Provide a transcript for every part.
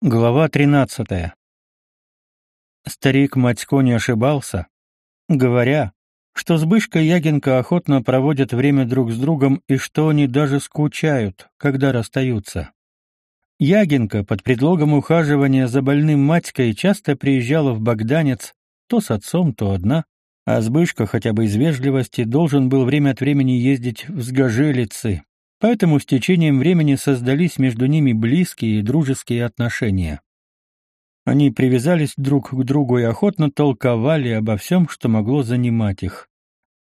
Глава 13. Старик Матько не ошибался, говоря, что Збышка и Ягинка охотно проводят время друг с другом и что они даже скучают, когда расстаются. Ягинка под предлогом ухаживания за больным Матькой часто приезжала в Богданец, то с отцом, то одна, а Збышка хотя бы из вежливости должен был время от времени ездить в Сгожелицы, Поэтому с течением времени создались между ними близкие и дружеские отношения. Они привязались друг к другу и охотно толковали обо всем, что могло занимать их.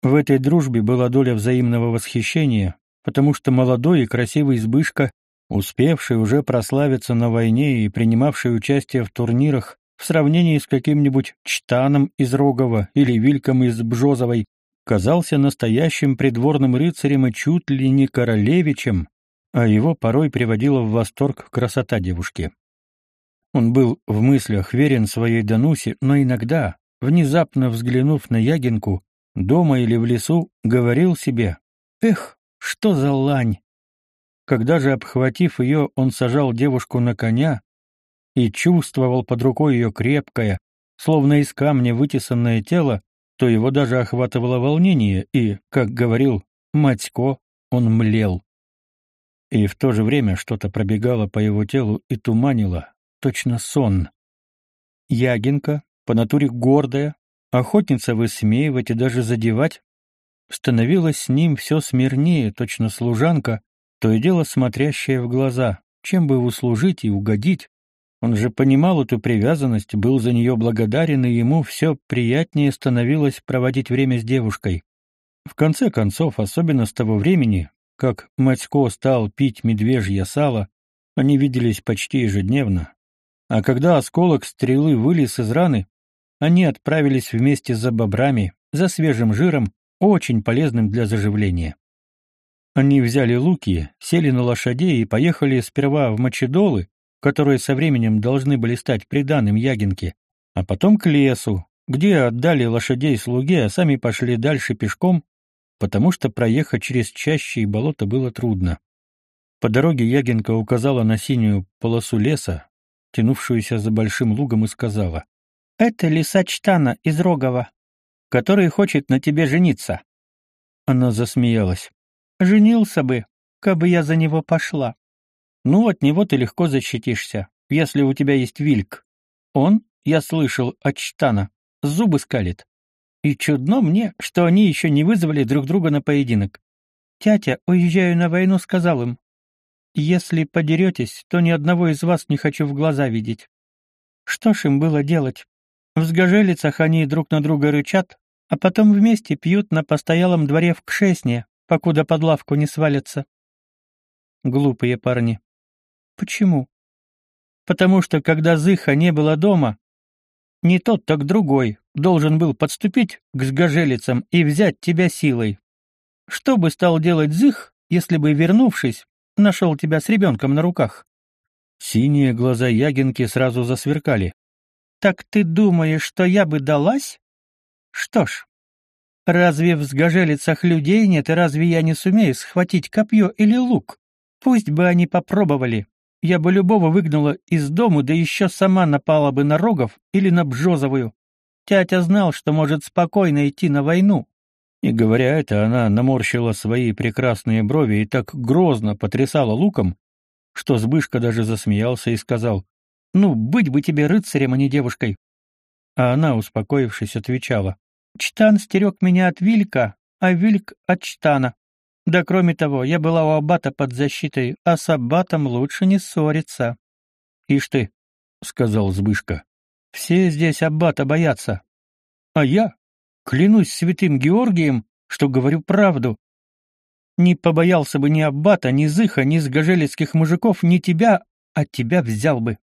В этой дружбе была доля взаимного восхищения, потому что молодой и красивый Избышка, успевший уже прославиться на войне и принимавший участие в турнирах, в сравнении с каким-нибудь Чтаном из Рогова или Вильком из Бжозовой, казался настоящим придворным рыцарем и чуть ли не королевичем, а его порой приводила в восторг красота девушки. Он был в мыслях верен своей Данусе, но иногда, внезапно взглянув на Ягинку, дома или в лесу, говорил себе «Эх, что за лань!» Когда же, обхватив ее, он сажал девушку на коня и чувствовал под рукой ее крепкое, словно из камня вытесанное тело, то его даже охватывало волнение, и, как говорил Матько, он млел. И в то же время что-то пробегало по его телу и туманило, точно сон. Ягинка, по натуре гордая, охотница высмеивать и даже задевать, становилась с ним все смирнее, точно служанка, то и дело смотрящая в глаза, чем бы услужить и угодить, он же понимал эту привязанность, был за нее благодарен, и ему все приятнее становилось проводить время с девушкой. В конце концов, особенно с того времени, как Матько стал пить медвежье сало, они виделись почти ежедневно. А когда осколок стрелы вылез из раны, они отправились вместе за бобрами, за свежим жиром, очень полезным для заживления. Они взяли луки, сели на лошадей и поехали сперва в Мочедолы, которые со временем должны были стать приданым Ягинке, а потом к лесу, где отдали лошадей слуге, а сами пошли дальше пешком, потому что проехать через чащи и болото было трудно. По дороге Ягинка указала на синюю полосу леса, тянувшуюся за большим лугом, и сказала, «Это лиса Чтана из Рогова, который хочет на тебе жениться». Она засмеялась. «Женился бы, кабы я за него пошла. Ну, от него ты легко защитишься, если у тебя есть вильк. Он, я слышал от Чтана, зубы скалит. И чудно мне, что они еще не вызвали друг друга на поединок. Тятя, уезжаю на войну, сказал им. Если подеретесь, то ни одного из вас не хочу в глаза видеть. Что ж им было делать? В сгожелицах они друг на друга рычат, а потом вместе пьют на постоялом дворе в Кшесне, покуда под лавку не свалятся. Глупые парни. Почему? Потому что когда Зыха не было дома, не тот, так другой должен был подступить к сгожелицам и взять тебя силой. Что бы стал делать Зых, если бы, вернувшись, нашел тебя с ребенком на руках? Синие глаза Ягинки сразу засверкали. Так ты думаешь, что я бы далась? Что ж, разве в сгожелицах людей нет, и разве я не сумею схватить копье или лук? Пусть бы они попробовали я бы любого выгнала из дому, да еще сама напала бы на Рогов или на Бжозовую. Тятя знал, что может спокойно идти на войну. И говоря это, она наморщила свои прекрасные брови и так грозно потрясала луком, что Збышка даже засмеялся и сказал, «Ну, быть бы тебе рыцарем, а не девушкой». А она, успокоившись, отвечала, «Чтан стерег меня от Вилька, а Вильк от Чтана. Да кроме того, я была у аббата под защитой, а с аббатом лучше не ссориться. — Ишь ты, — сказал Збышка, — все здесь аббата боятся. А я, клянусь святым Георгием, что говорю правду, не побоялся бы ни аббата, ни зыха, ни сгожелецких мужиков, ни тебя, а тебя взял бы.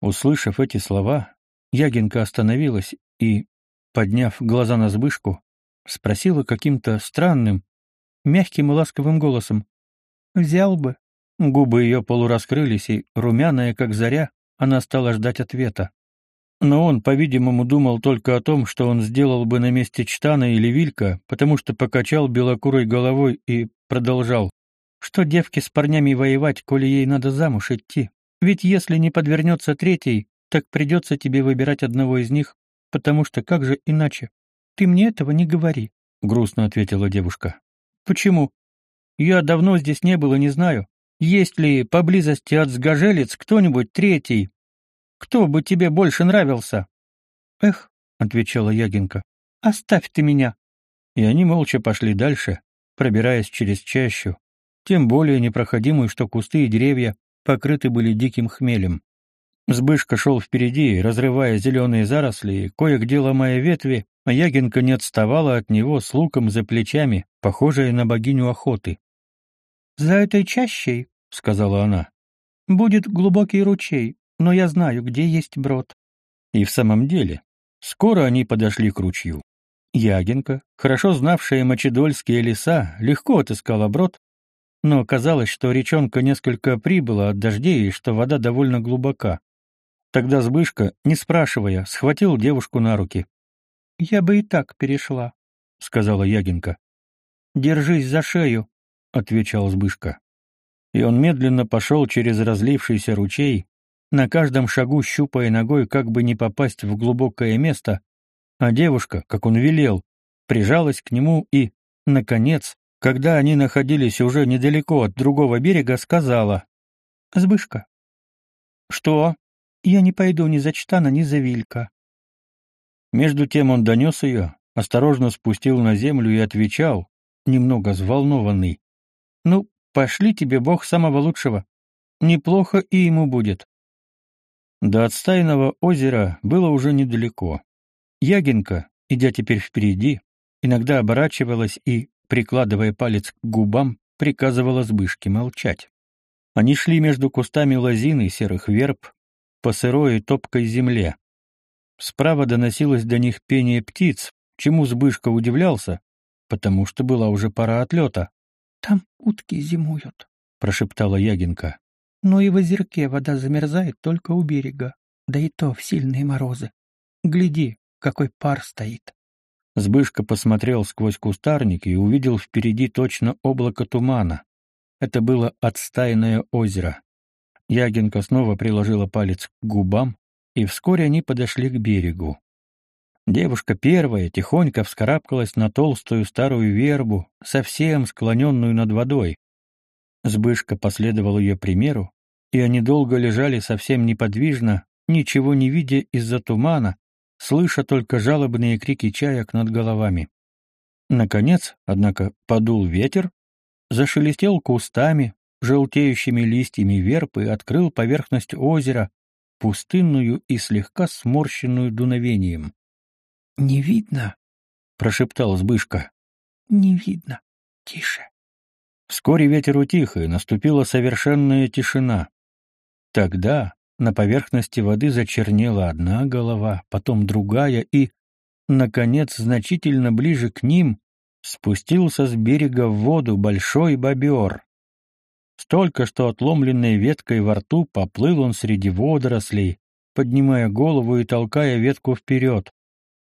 Услышав эти слова, Ягинка остановилась и, подняв глаза на Збышку, спросила каким-то странным, мягким и ласковым голосом. «Взял бы». Губы ее полураскрылись, и, румяная, как заря, она стала ждать ответа. Но он, по-видимому, думал только о том, что он сделал бы на месте Чтана или Вилька, потому что покачал белокурой головой и продолжал. Что девке с парнями воевать, коли ей надо замуж идти? Ведь если не подвернется третий, так придется тебе выбирать одного из них, потому что как же иначе? Ты мне этого не говори, — грустно ответила девушка. Почему? Я давно здесь не был и не знаю. Есть ли поблизости от сгожелец кто-нибудь третий? Кто бы тебе больше нравился? Эх, — отвечала Ягинка, — оставь ты меня. И они молча пошли дальше, пробираясь через чащу, тем более непроходимую, что кусты и деревья покрыты были диким хмелем. Сбышка шел впереди, разрывая зеленые заросли, кое-где ломая ветви, а Ягинка не отставала от него с луком за плечами, похожая на богиню охоты. «За этой чащей, — сказала она, — будет глубокий ручей, но я знаю, где есть брод». И в самом деле, скоро они подошли к ручью. Ягинка, хорошо знавшая мочедольские леса, легко отыскала брод, но казалось, что речонка несколько прибыла от дождей и что вода довольно глубока. Тогда Збышка, не спрашивая, схватил девушку на руки. «Я бы и так перешла», — сказала Ягинка. «Держись за шею», — отвечал Збышка. И он медленно пошел через разлившийся ручей, на каждом шагу щупая ногой, как бы не попасть в глубокое место, а девушка, как он велел, прижалась к нему и, наконец, когда они находились уже недалеко от другого берега, сказала. «Збышка». «Что?» «Я не пойду ни за Чтана, ни за Вилька». Между тем он донес ее, осторожно спустил на землю и отвечал, немного взволнованный. «Ну, пошли тебе Бог самого лучшего. Неплохо и ему будет». До отстайного озера было уже недалеко. Ягинка, идя теперь впереди, иногда оборачивалась и, прикладывая палец к губам, приказывала Збышке молчать. Они шли между кустами лозины серых верб, по сырой и топкой земле. Справа доносилось до них пение птиц, чему Збышка удивлялся, потому что была уже пора отлета. «Там утки зимуют», — прошептала Ягинка. «Но и в озерке вода замерзает только у берега, да и то в сильные морозы. Гляди, какой пар стоит». Сбышка посмотрел сквозь кустарник и увидел впереди точно облако тумана. Это было отстаянное озеро. Ягинка снова приложила палец к губам, и вскоре они подошли к берегу. Девушка первая тихонько вскарабкалась на толстую старую вербу, совсем склоненную над водой. Сбышка последовал ее примеру, и они долго лежали совсем неподвижно, ничего не видя из-за тумана, слыша только жалобные крики чаек над головами. Наконец, однако, подул ветер, зашелестел кустами, желтеющими листьями верб и открыл поверхность озера, пустынную и слегка сморщенную дуновением. — Не видно, — прошептал Збышка. — Не видно. Тише. Вскоре ветер утих, и наступила совершенная тишина. Тогда на поверхности воды зачернела одна голова, потом другая, и, наконец, значительно ближе к ним спустился с берега в воду большой бобер. Столько, что отломленной веткой во рту поплыл он среди водорослей, поднимая голову и толкая ветку вперед.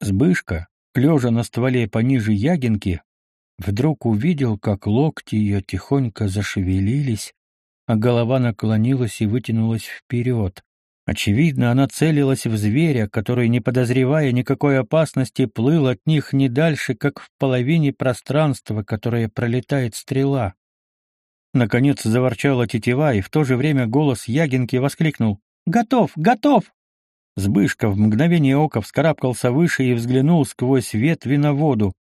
Сбышка, лежа на стволе пониже ягинки, вдруг увидел, как локти ее тихонько зашевелились, а голова наклонилась и вытянулась вперед. Очевидно, она целилась в зверя, который, не подозревая никакой опасности, плыл от них не дальше, как в половине пространства, которое пролетает стрела. Наконец заворчала тетива, и в то же время голос Ягинки воскликнул «Готов! Готов!» Сбышка в мгновение ока вскарабкался выше и взглянул сквозь ветви на воду.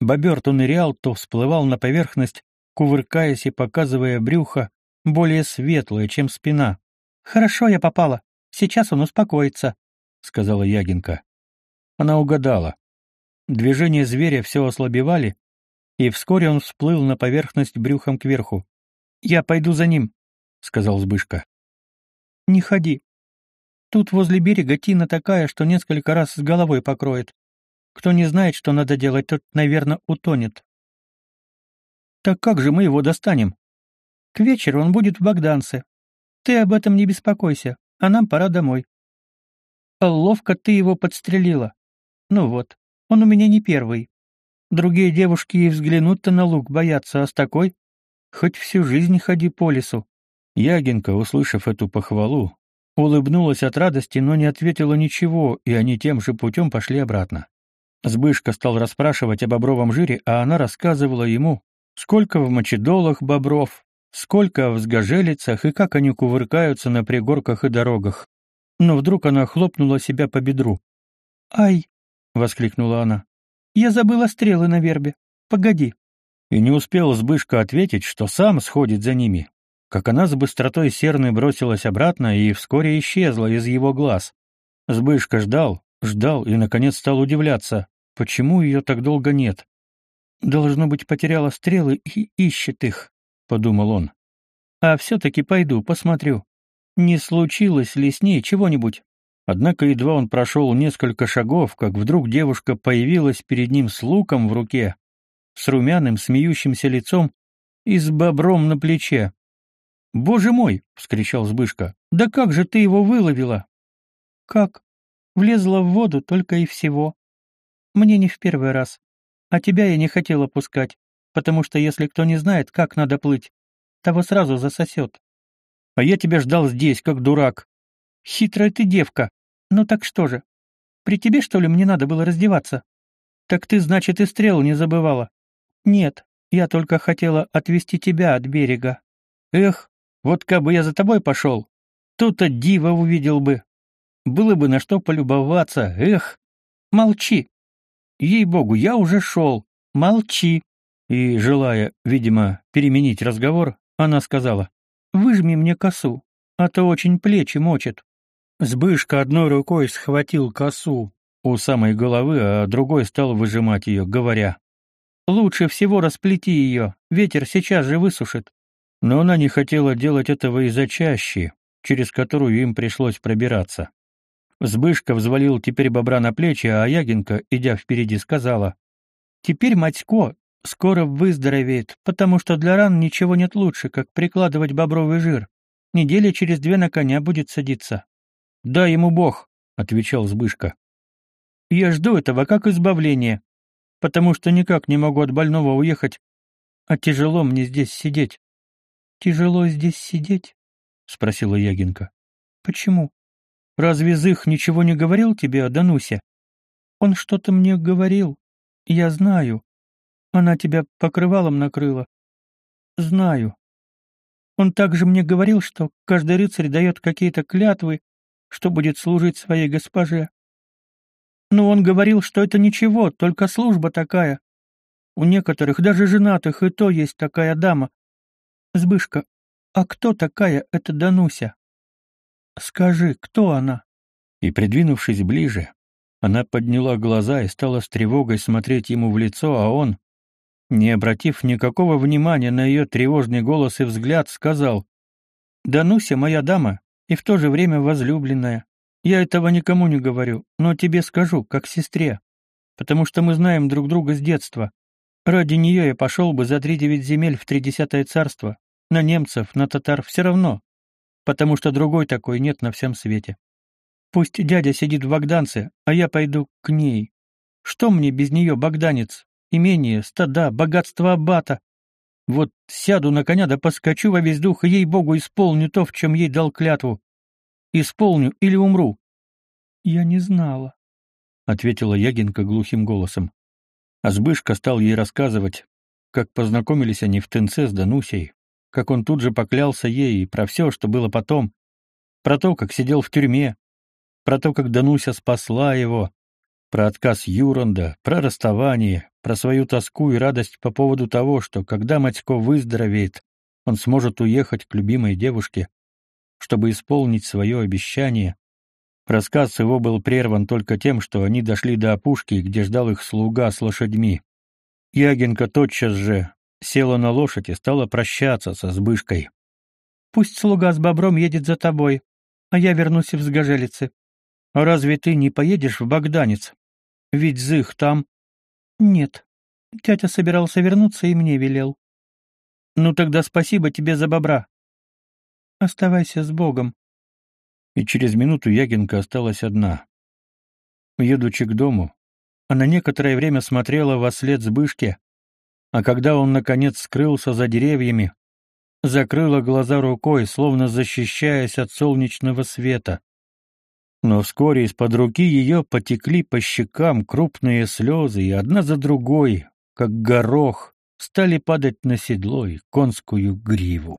Бобер то нырял, то всплывал на поверхность, кувыркаясь и показывая брюхо, более светлое, чем спина. «Хорошо я попала. Сейчас он успокоится», — сказала Ягинка. Она угадала. Движения зверя все ослабевали, и вскоре он всплыл на поверхность брюхом кверху. «Я пойду за ним», — сказал Збышка. «Не ходи. Тут возле берега тина такая, что несколько раз с головой покроет. Кто не знает, что надо делать, тот, наверное, утонет». «Так как же мы его достанем?» «К вечеру он будет в Богданце. Ты об этом не беспокойся, а нам пора домой». «Ловко ты его подстрелила. Ну вот, он у меня не первый. Другие девушки и взглянуть-то на лук боятся, а с такой Хоть всю жизнь ходи по лесу. Ягинка, услышав эту похвалу, улыбнулась от радости, но не ответила ничего, и они тем же путем пошли обратно. Сбышка стал расспрашивать о бобровом жире, а она рассказывала ему, сколько в мочедолах бобров, сколько в сгожелицах и как они кувыркаются на пригорках и дорогах. Но вдруг она хлопнула себя по бедру. «Ай!» — воскликнула она. «Я забыла стрелы на вербе. Погоди». И не успел Сбышка ответить, что сам сходит за ними, как она с быстротой серной бросилась обратно и вскоре исчезла из его глаз. Сбышка ждал, ждал и, наконец, стал удивляться, почему ее так долго нет. «Должно быть, потеряла стрелы и ищет их», — подумал он. «А все-таки пойду, посмотрю, не случилось ли с ней чего-нибудь». Однако едва он прошел несколько шагов, как вдруг девушка появилась перед ним с луком в руке, с румяным, смеющимся лицом и с бобром на плече. «Боже мой!» — вскричал Збышка. «Да как же ты его выловила?» «Как? Влезла в воду только и всего. Мне не в первый раз. А тебя я не хотела пускать, потому что если кто не знает, как надо плыть, того сразу засосет. А я тебя ждал здесь, как дурак. Хитрая ты девка. Ну так что же? При тебе, что ли, мне надо было раздеваться? Так ты, значит, и стрел не забывала? Нет, я только хотела отвести тебя от берега. Эх, вот как бы я за тобой пошел, то-то диво увидел бы. Было бы на что полюбоваться, эх. Молчи. Ей-богу, я уже шел. Молчи. И, желая, видимо, переменить разговор, она сказала, «Выжми мне косу, а то очень плечи мочит». Сбышка одной рукой схватил косу у самой головы, а другой стал выжимать ее, говоря, «Лучше всего расплети ее, ветер сейчас же высушит». Но она не хотела делать этого из-за чащи, через которую им пришлось пробираться. Сбышка взвалил теперь бобра на плечи, а Ягинка, идя впереди, сказала, «Теперь Матько скоро выздоровеет, потому что для ран ничего нет лучше, как прикладывать бобровый жир. Недели через две на коня будет садиться. «Дай ему Бог», — отвечал Збышка. «Я жду этого как избавления, потому что никак не могу от больного уехать, а тяжело мне здесь сидеть». «Тяжело здесь сидеть?» — спросила Ягинка. «Почему? Разве Зых ничего не говорил тебе о Данусе?» «Он что-то мне говорил. Я знаю. Она тебя покрывалом накрыла. Знаю. Он также мне говорил, что каждый рыцарь дает какие-то клятвы что будет служить своей госпоже. Но он говорил, что это ничего, только служба такая. У некоторых, даже женатых, и то есть такая дама. Збышка, а кто такая эта Дануся? Скажи, кто она? И, придвинувшись ближе, она подняла глаза и стала с тревогой смотреть ему в лицо, а он, не обратив никакого внимания на ее тревожный голос и взгляд, сказал, «Дануся моя дама, и в то же время возлюбленная. Я этого никому не говорю, но тебе скажу, как сестре, потому что мы знаем друг друга с детства. Ради нее я пошел бы за три девять земель в тридесятое царство, на немцев, на татар, все равно, потому что другой такой нет на всем свете. Пусть дядя сидит в Богданце, а я пойду к ней. Что мне без нее, богданец? Имение, стада, богатство аббата. Вот сяду на коня да поскочу во весь дух, ей-богу исполню то, в чем ей дал клятву. Исполню или умру. — Я не знала, — ответила Ягинка глухим голосом. А Збышка стал ей рассказывать, как познакомились они в Тенце с Данусей, как он тут же поклялся ей и про все, что было потом, про то, как сидел в тюрьме, про то, как Дануся спасла его, про отказ Юранда, про расставание, про свою тоску и радость по поводу того, что когда Матько выздоровеет, он сможет уехать к любимой девушке, чтобы исполнить свое обещание. Рассказ его был прерван только тем, что они дошли до опушки, где ждал их слуга с лошадьми. Ягинка тотчас же села на лошадь и стала прощаться со Збышкой. «Пусть слуга с бобром едет за тобой, а я вернусь в Сгожелицы. А разве ты не поедешь в Богданец? Ведь Зых там. Нет. Тятя собирался вернуться и мне велел. Ну тогда спасибо тебе за бобра. Оставайся с Богом. И через минуту Ягинка осталась одна. Едучи к дому, она некоторое время смотрела во след Збышке, а когда он, наконец, скрылся за деревьями, закрыла глаза рукой, словно защищаясь от солнечного света. Но вскоре из-под руки ее потекли по щекам крупные слезы, и одна за другой, как горох, стали падать на седло и конскую гриву.